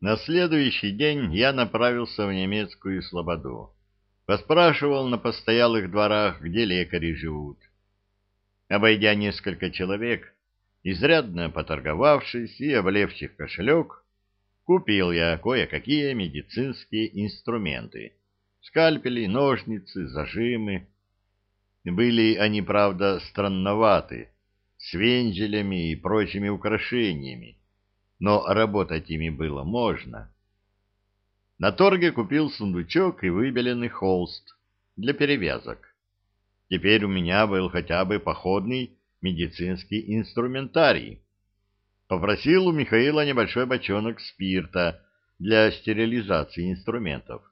На следующий день я направился в немецкую слободу. Поспрашивал на постоялых дворах, где лекари живут. Обойдя несколько человек, изрядно поторговавшись и облегчив кошелек, купил я кое-какие медицинские инструменты. Скальпели, ножницы, зажимы. Были они, правда, странноваты, с вензелями и прочими украшениями но работать ими было можно. На торге купил сундучок и выбеленный холст для перевязок. Теперь у меня был хотя бы походный медицинский инструментарий. Попросил у Михаила небольшой бочонок спирта для стерилизации инструментов.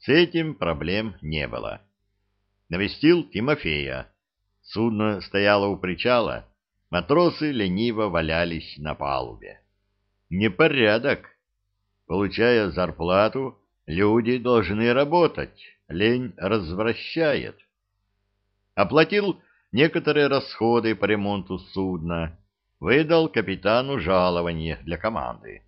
С этим проблем не было. Навестил Тимофея. Судно стояло у причала, матросы лениво валялись на палубе непорядок. Получая зарплату, люди должны работать, лень развращает. Оплатил некоторые расходы по ремонту судна, выдал капитану жалование для команды.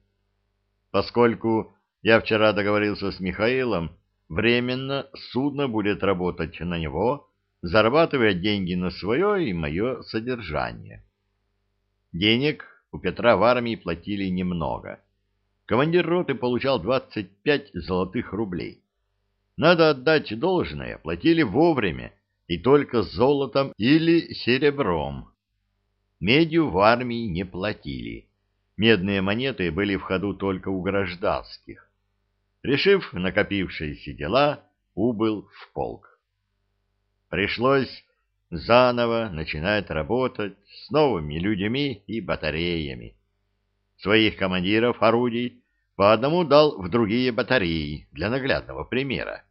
Поскольку я вчера договорился с Михаилом, временно судно будет работать на него, зарабатывая деньги на свое и мое содержание. Денег у Петра в армии платили немного. Командир роты получал 25 золотых рублей. Надо отдать должное, платили вовремя и только золотом или серебром. Медью в армии не платили. Медные монеты были в ходу только у гражданских. Решив накопившиеся дела, убыл в полк. Пришлось заново начинает работать с новыми людьми и батареями. Своих командиров орудий по одному дал в другие батареи для наглядного примера.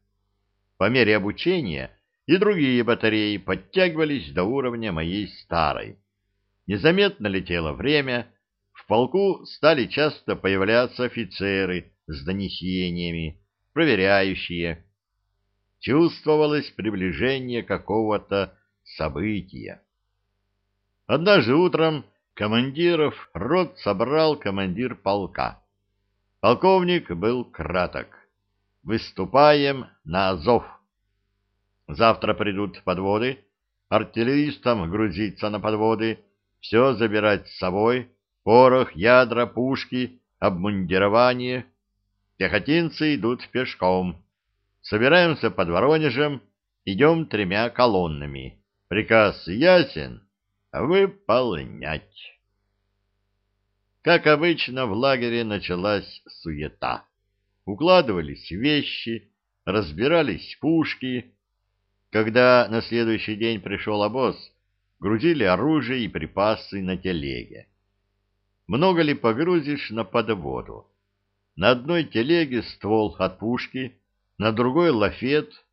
По мере обучения и другие батареи подтягивались до уровня моей старой. Незаметно летело время, в полку стали часто появляться офицеры с донесениями, проверяющие. Чувствовалось приближение какого-то события. Однажды утром командиров рот собрал командир полка. Полковник был краток. Выступаем на Азов. Завтра придут подводы, артиллеристам грузиться на подводы, все забирать с собой, порох, ядра, пушки, обмундирование. Пехотинцы идут пешком. Собираемся под Воронежем, идем тремя колоннами. Приказ ясен. Выполнять. Как обычно, в лагере началась суета. Укладывались вещи, разбирались пушки. Когда на следующий день пришел обоз, грузили оружие и припасы на телеге. Много ли погрузишь на подводу? На одной телеге ствол от пушки, на другой лафет —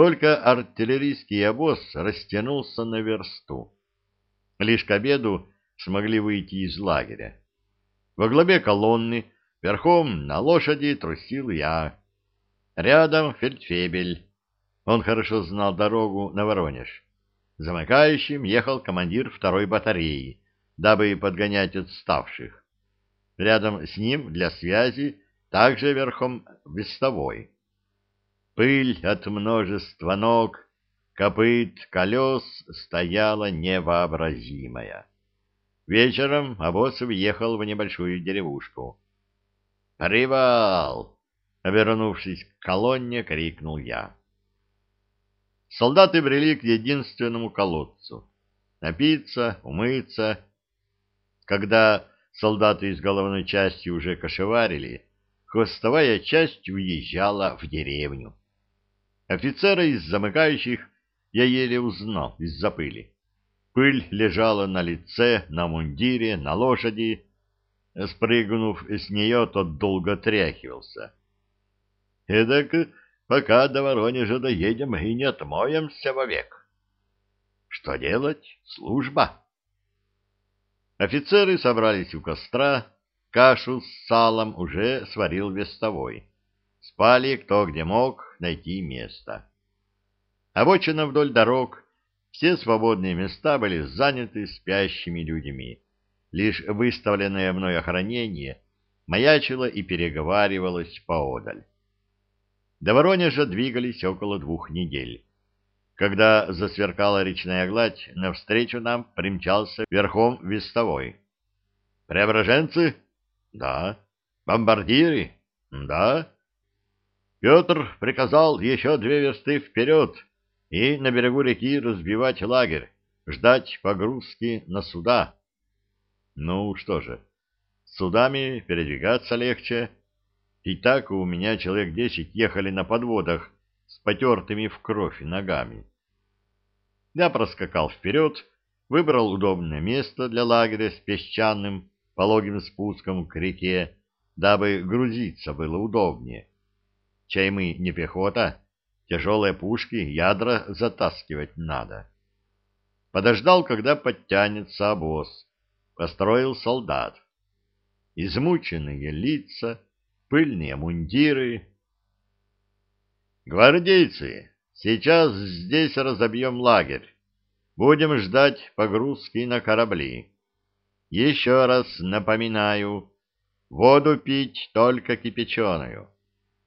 только артиллерийский обоз растянулся на версту. Лишь к обеду смогли выйти из лагеря. Во главе колонны, верхом на лошади, трусил я. Рядом фельдфебель. Он хорошо знал дорогу на Воронеж. Замыкающим ехал командир второй батареи, дабы подгонять отставших. Рядом с ним для связи также верхом вестовой. Пыль от множества ног, копыт, колес стояла невообразимая. Вечером обоз въехал в небольшую деревушку. «Привал!» — обернувшись к колонне, крикнул я. Солдаты брели к единственному колодцу. Напиться, умыться. Когда солдаты из головной части уже кошеварили, хвостовая часть уезжала в деревню. Офицера из замыкающих я еле узнал из-за пыли. Пыль лежала на лице, на мундире, на лошади. Спрыгнув с нее, тот долго тряхивался. Эдак, пока до Воронежа доедем и не отмоемся вовек. Что делать? Служба. Офицеры собрались у костра, кашу с салом уже сварил вестовой. Спали кто где мог найти место. Обочина вдоль дорог, все свободные места были заняты спящими людьми. Лишь выставленное мной охранение маячила и переговаривалась поодаль. До Воронежа двигались около двух недель. Когда засверкала речная гладь, навстречу нам примчался верхом вестовой. «Преображенцы?» «Да». «Бомбардиры?» «Да». Петр приказал еще две версты вперед и на берегу реки разбивать лагерь, ждать погрузки на суда. Ну что же, судами передвигаться легче. И так у меня человек десять ехали на подводах с потертыми в кровь ногами. Я проскакал вперед, выбрал удобное место для лагеря с песчаным пологим спуском к реке, дабы грузиться было удобнее. Чай мы не пехота, тяжелые пушки, ядра затаскивать надо. Подождал, когда подтянется обоз. Построил солдат. Измученные лица, пыльные мундиры. Гвардейцы, Сейчас здесь разобьем лагерь. Будем ждать погрузки на корабли. Еще раз напоминаю, воду пить только кипяченую,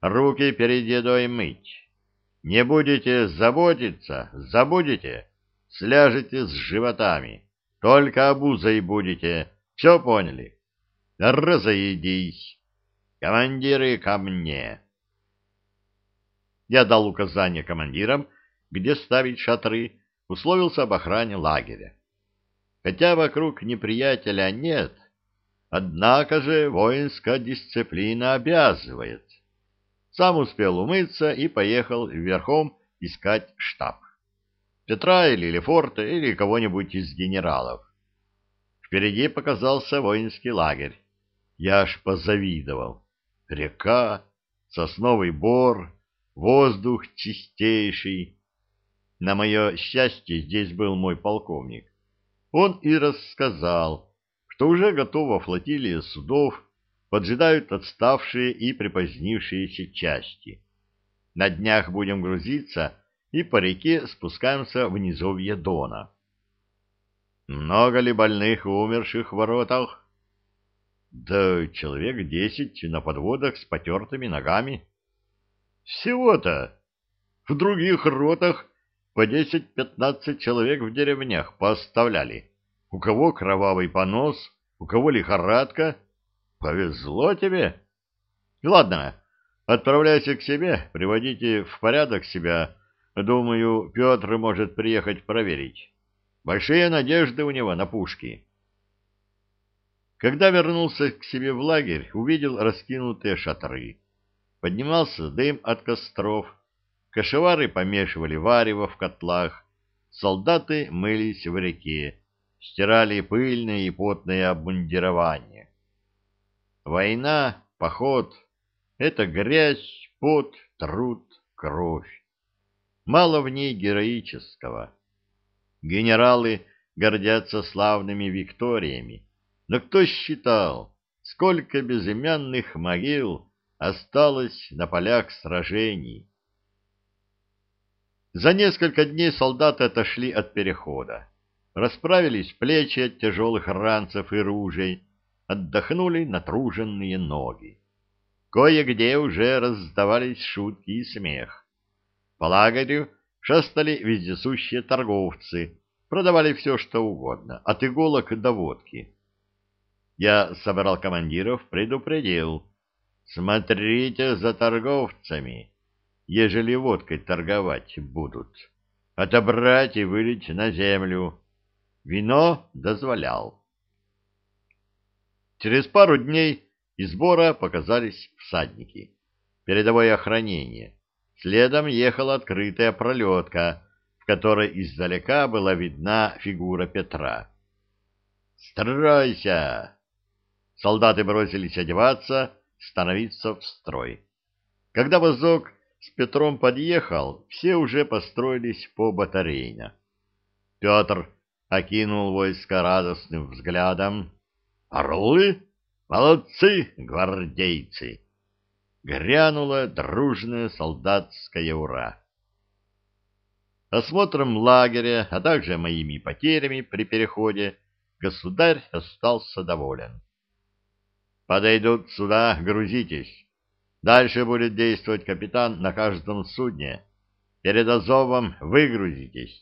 руки перед едой мыть. Не будете заботиться, забудете, сляжете с животами. Только обузой будете, все поняли? Разойдись. Командиры ко мне. Я дал указание командирам, где ставить шатры, условился об охране лагеря. Хотя вокруг неприятеля нет, однако же воинская дисциплина обязывает. Сам успел умыться и поехал верхом искать штаб. Петра или Лефорта, или кого-нибудь из генералов. Впереди показался воинский лагерь. Я аж позавидовал. Река, сосновый бор, воздух чистейший. На мое счастье, здесь был мой полковник. Он и рассказал, что уже готова флотилия судов, поджидают отставшие и припозднившиеся части. На днях будем грузиться и по реке спускаемся в низовье Дона. Много ли больных и умерших в воротах? Да человек десять на подводах с потертыми ногами. Всего-то. В других ротах по десять-пятнадцать человек в деревнях поставляли. У кого кровавый понос, у кого лихорадка. Повезло тебе. Ладно, отправляйся к себе, приводите в порядок себя. Думаю, Петр может приехать проверить. Большие надежды у него на пушки. Когда вернулся к себе в лагерь, увидел раскинутые шатры. Поднимался дым от костров, кошевары помешивали варево в котлах, солдаты мылись в реке, стирали пыльное и потное обмундирование. Война, поход — это грязь, пот, труд, кровь. Мало в ней героического. Генералы гордятся славными викториями, но кто считал, сколько безымянных могил осталось на полях сражений. За несколько дней солдаты отошли от перехода, расправились плечи от тяжелых ранцев и ружей, отдохнули натруженные ноги. Кое-где уже раздавались шутки и смех. По лагерю шастали вездесущие торговцы, продавали все, что угодно, от иголок до водки. Я собрал командиров, предупредил, Смотрите за торговцами, ежели водкой торговать будут. Отобрать и вылить на землю. Вино дозволял. Через пару дней из сбора показались всадники. Передовое охранение. Следом ехала открытая пролетка, в которой издалека была видна фигура Петра. «Стройся!» Солдаты бросились одеваться, становиться в строй. Когда возок с Петром подъехал, все уже построились по батарейно. Петр окинул войско радостным взглядом. «Орлы? Молодцы, гвардейцы!» Грянула дружная солдатская ура. Осмотром лагеря, а также моими потерями при переходе, государь остался доволен. Подойдут сюда, грузитесь. Дальше будет действовать капитан на каждом судне. Перед Азовом выгрузитесь.